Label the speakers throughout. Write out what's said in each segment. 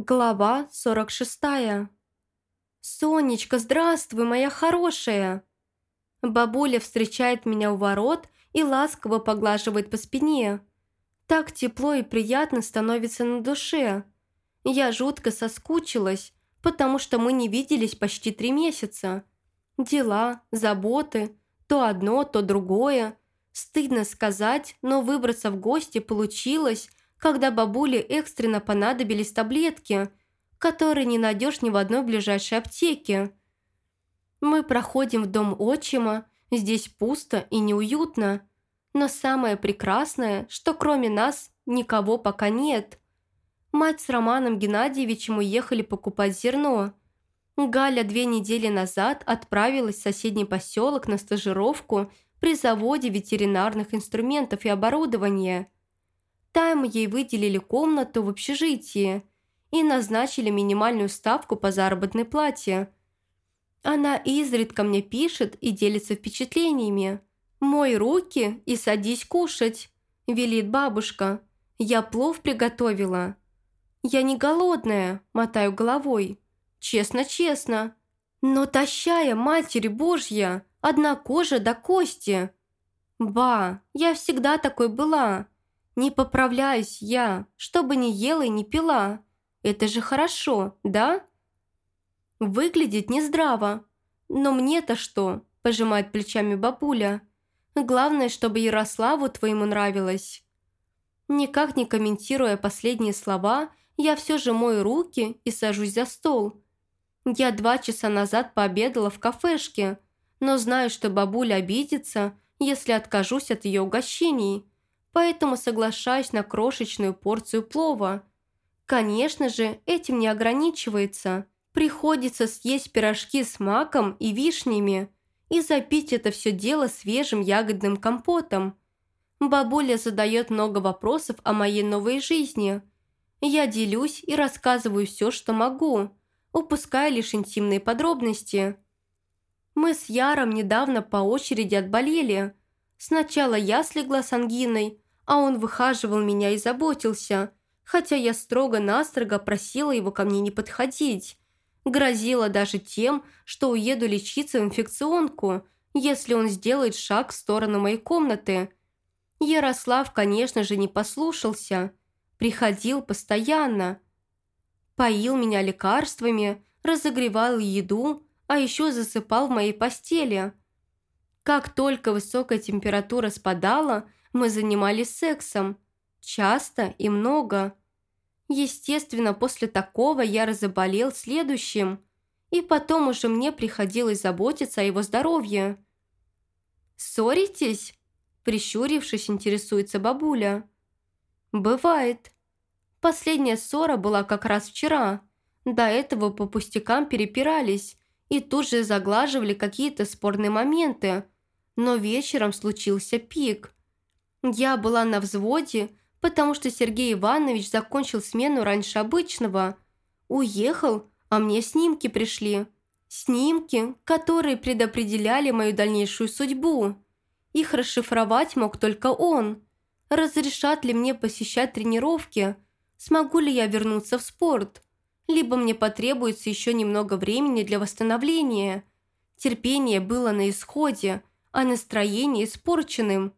Speaker 1: Глава 46. «Сонечка, здравствуй, моя хорошая!» Бабуля встречает меня у ворот и ласково поглаживает по спине. Так тепло и приятно становится на душе. Я жутко соскучилась, потому что мы не виделись почти три месяца. Дела, заботы, то одно, то другое. Стыдно сказать, но выбраться в гости получилось, когда бабуле экстренно понадобились таблетки, которые не найдешь ни в одной ближайшей аптеке. Мы проходим в дом отчима, здесь пусто и неуютно. Но самое прекрасное, что кроме нас никого пока нет. Мать с Романом Геннадьевичем уехали покупать зерно. Галя две недели назад отправилась в соседний поселок на стажировку при заводе ветеринарных инструментов и оборудования – там ей выделили комнату в общежитии и назначили минимальную ставку по заработной плате. Она изредка мне пишет и делится впечатлениями. «Мой руки и садись кушать», – велит бабушка. «Я плов приготовила». «Я не голодная», – мотаю головой. «Честно-честно». «Но тащая, Матерь Божья, одна кожа до кости». «Ба, я всегда такой была», не поправляюсь я, чтобы не ела и не пила. Это же хорошо, да? Выглядит нездраво. Но мне-то что, пожимает плечами бабуля. Главное, чтобы Ярославу твоему нравилось. Никак не комментируя последние слова, я все же мою руки и сажусь за стол. Я два часа назад пообедала в кафешке, но знаю, что бабуля обидится, если откажусь от ее угощений – поэтому соглашаюсь на крошечную порцию плова. Конечно же, этим не ограничивается. Приходится съесть пирожки с маком и вишнями и запить это все дело свежим ягодным компотом. Бабуля задает много вопросов о моей новой жизни. Я делюсь и рассказываю все, что могу, упуская лишь интимные подробности. Мы с Яром недавно по очереди отболели. Сначала я слегла с ангиной, а он выхаживал меня и заботился, хотя я строго-настрого просила его ко мне не подходить. Грозила даже тем, что уеду лечиться в инфекционку, если он сделает шаг в сторону моей комнаты. Ярослав, конечно же, не послушался. Приходил постоянно. Поил меня лекарствами, разогревал еду, а еще засыпал в моей постели. Как только высокая температура спадала – мы занимались сексом. Часто и много. Естественно, после такого я разоболел следующим, и потом уже мне приходилось заботиться о его здоровье. «Ссоритесь?» – прищурившись, интересуется бабуля. «Бывает. Последняя ссора была как раз вчера. До этого по пустякам перепирались и тут же заглаживали какие-то спорные моменты. Но вечером случился пик. Я была на взводе, потому что Сергей Иванович закончил смену раньше обычного. Уехал, а мне снимки пришли. Снимки, которые предопределяли мою дальнейшую судьбу. Их расшифровать мог только он. Разрешат ли мне посещать тренировки? Смогу ли я вернуться в спорт? Либо мне потребуется еще немного времени для восстановления. Терпение было на исходе, а настроение испорченным –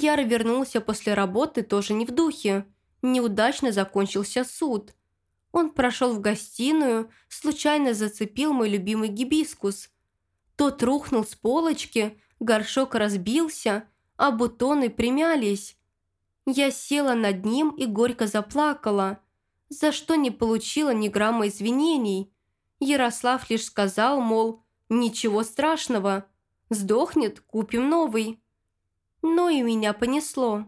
Speaker 1: Яр вернулся после работы тоже не в духе. Неудачно закончился суд. Он прошел в гостиную, случайно зацепил мой любимый гибискус. Тот рухнул с полочки, горшок разбился, а бутоны примялись. Я села над ним и горько заплакала, за что не получила ни грамма извинений. Ярослав лишь сказал, мол, ничего страшного, сдохнет, купим новый. Но и меня понесло.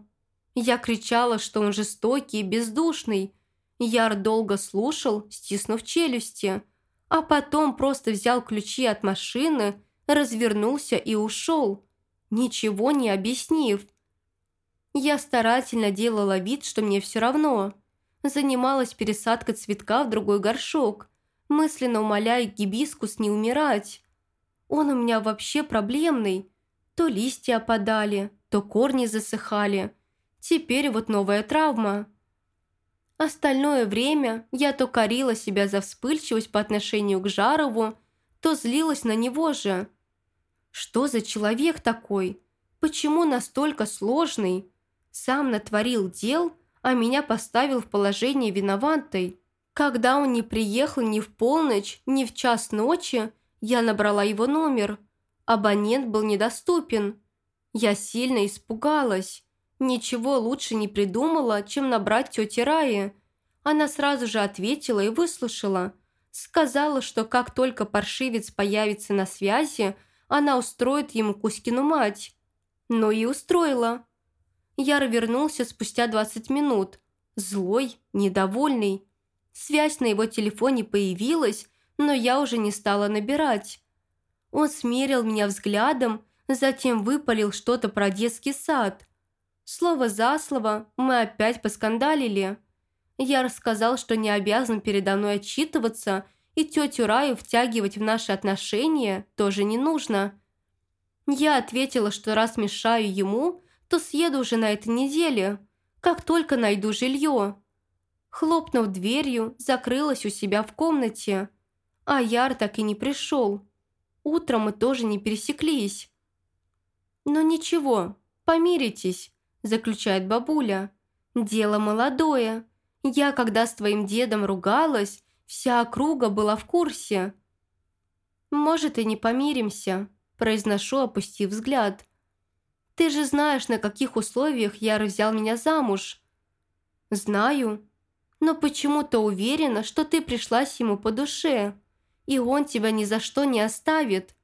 Speaker 1: Я кричала, что он жестокий и бездушный. Яр долго слушал, стиснув челюсти, а потом просто взял ключи от машины, развернулся и ушел, ничего не объяснив. Я старательно делала вид, что мне все равно. Занималась пересадкой цветка в другой горшок, мысленно умоляя гибискус не умирать. Он у меня вообще проблемный. То листья опадали, то корни засыхали. Теперь вот новая травма. Остальное время я то корила себя за вспыльчивость по отношению к Жарову, то злилась на него же. Что за человек такой? Почему настолько сложный? Сам натворил дел, а меня поставил в положение виноватой. Когда он не приехал ни в полночь, ни в час ночи, я набрала его номер. Абонент был недоступен. Я сильно испугалась. Ничего лучше не придумала, чем набрать тети Раи. Она сразу же ответила и выслушала. Сказала, что как только паршивец появится на связи, она устроит ему Кузькину мать. Но и устроила. Яр вернулся спустя 20 минут. Злой, недовольный. Связь на его телефоне появилась, но я уже не стала набирать. Он смерил меня взглядом, затем выпалил что-то про детский сад. Слово за слово мы опять поскандалили. Я рассказал, что не обязан передо мной отчитываться, и тетю Раю втягивать в наши отношения тоже не нужно. Я ответила, что раз мешаю ему, то съеду уже на этой неделе, как только найду жилье. Хлопнув дверью, закрылась у себя в комнате. А Яр так и не пришел. Утром мы тоже не пересеклись. «Но ничего, помиритесь», – заключает бабуля. «Дело молодое. Я, когда с твоим дедом ругалась, вся округа была в курсе». «Может, и не помиримся», – произношу, опустив взгляд. «Ты же знаешь, на каких условиях Яр взял меня замуж». «Знаю, но почему-то уверена, что ты пришлась ему по душе, и он тебя ни за что не оставит».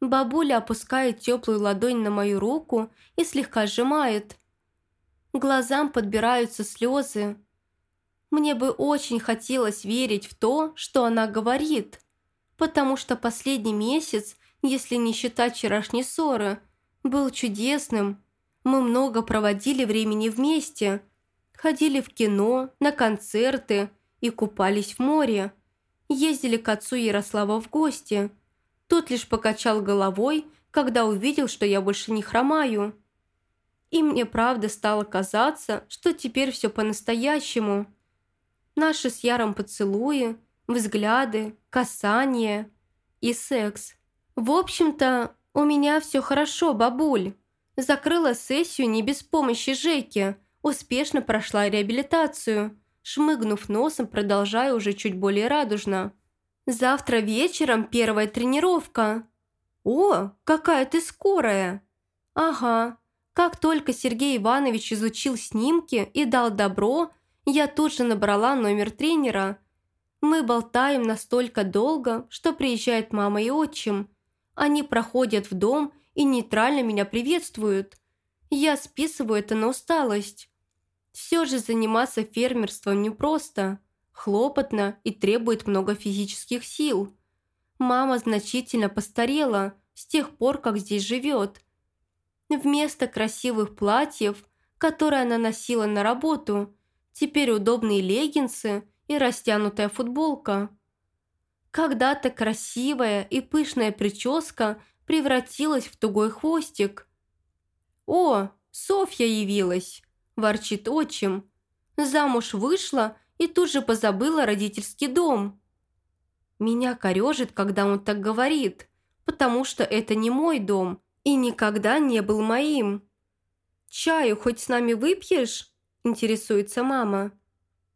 Speaker 1: Бабуля опускает теплую ладонь на мою руку и слегка сжимает. Глазам подбираются слезы. Мне бы очень хотелось верить в то, что она говорит, потому что последний месяц, если не считать вчерашней ссоры, был чудесным. Мы много проводили времени вместе – Ходили в кино, на концерты и купались в море. Ездили к отцу Ярослава в гости. Тот лишь покачал головой, когда увидел, что я больше не хромаю. И мне правда стало казаться, что теперь все по-настоящему. Наши с Яром поцелуи, взгляды, касания и секс. В общем-то, у меня все хорошо, бабуль. Закрыла сессию не без помощи Жеки – Успешно прошла реабилитацию, шмыгнув носом, продолжая уже чуть более радужно. «Завтра вечером первая тренировка». «О, какая ты скорая!» «Ага. Как только Сергей Иванович изучил снимки и дал добро, я тут же набрала номер тренера. Мы болтаем настолько долго, что приезжает мама и отчим. Они проходят в дом и нейтрально меня приветствуют. Я списываю это на усталость. Все же заниматься фермерством непросто, хлопотно и требует много физических сил. Мама значительно постарела с тех пор, как здесь живет. Вместо красивых платьев, которые она носила на работу, теперь удобные леггинсы и растянутая футболка. Когда-то красивая и пышная прическа превратилась в тугой хвостик. «О, Софья явилась!» ворчит отчим. Замуж вышла и тут же позабыла родительский дом. Меня корежит, когда он так говорит, потому что это не мой дом и никогда не был моим. «Чаю хоть с нами выпьешь?» – интересуется мама.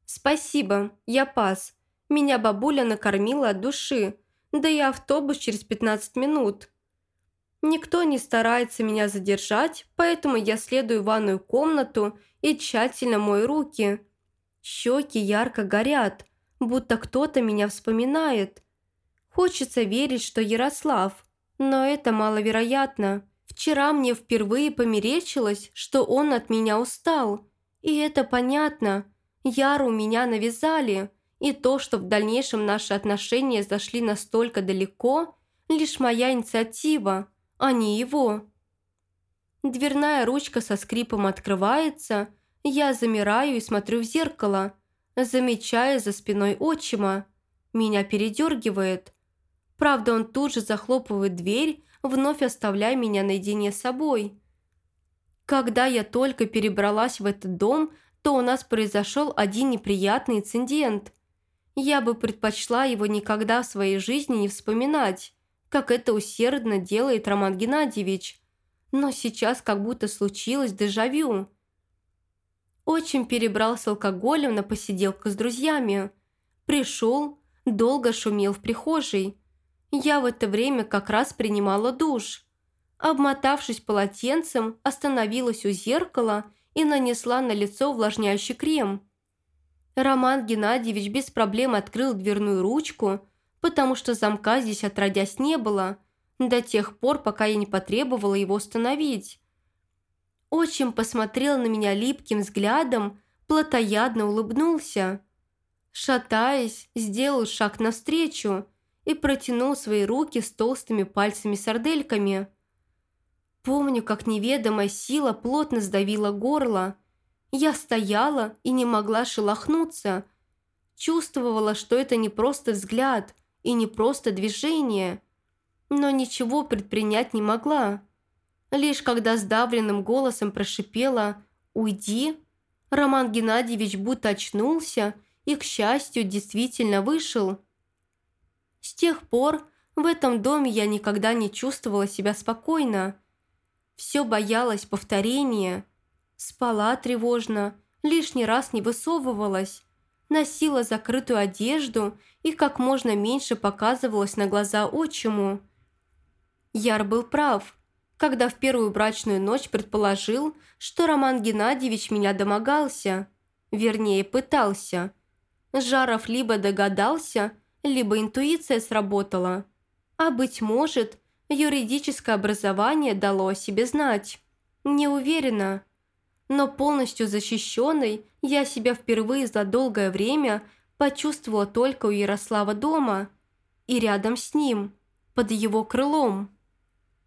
Speaker 1: «Спасибо, я пас. Меня бабуля накормила от души, да и автобус через 15 минут». Никто не старается меня задержать, поэтому я следую в ванную комнату и тщательно мою руки. Щеки ярко горят, будто кто-то меня вспоминает. Хочется верить, что Ярослав, но это маловероятно. Вчера мне впервые померечилось, что он от меня устал. И это понятно. Яру меня навязали. И то, что в дальнейшем наши отношения зашли настолько далеко, лишь моя инициатива, а не его. Дверная ручка со скрипом открывается, я замираю и смотрю в зеркало, замечая за спиной отчима. Меня передергивает. Правда, он тут же захлопывает дверь, вновь оставляя меня наедине с собой. Когда я только перебралась в этот дом, то у нас произошел один неприятный инцидент. Я бы предпочла его никогда в своей жизни не вспоминать, как это усердно делает Роман Геннадьевич. Но сейчас как будто случилось дежавю. Очень перебрал с алкоголем на посиделку с друзьями. Пришел, долго шумел в прихожей. Я в это время как раз принимала душ. Обмотавшись полотенцем, остановилась у зеркала и нанесла на лицо увлажняющий крем. Роман Геннадьевич без проблем открыл дверную ручку, потому что замка здесь отродясь не было, до тех пор, пока я не потребовала его установить. Отчим посмотрел на меня липким взглядом, плотоядно улыбнулся. Шатаясь, сделал шаг навстречу и протянул свои руки с толстыми пальцами-сардельками. Помню, как неведомая сила плотно сдавила горло. Я стояла и не могла шелохнуться. Чувствовала, что это не просто взгляд и не просто движение, но ничего предпринять не могла. Лишь когда сдавленным голосом прошипела «Уйди», Роман Геннадьевич будто очнулся и, к счастью, действительно вышел. С тех пор в этом доме я никогда не чувствовала себя спокойно. Все боялась повторения. Спала тревожно, лишний раз не высовывалась, носила закрытую одежду и как можно меньше показывалась на глаза отчиму. Яр был прав когда в первую брачную ночь предположил, что Роман Геннадьевич меня домогался, вернее, пытался. Жаров либо догадался, либо интуиция сработала. А, быть может, юридическое образование дало о себе знать. Не уверена. Но полностью защищенной я себя впервые за долгое время почувствовала только у Ярослава дома и рядом с ним, под его крылом.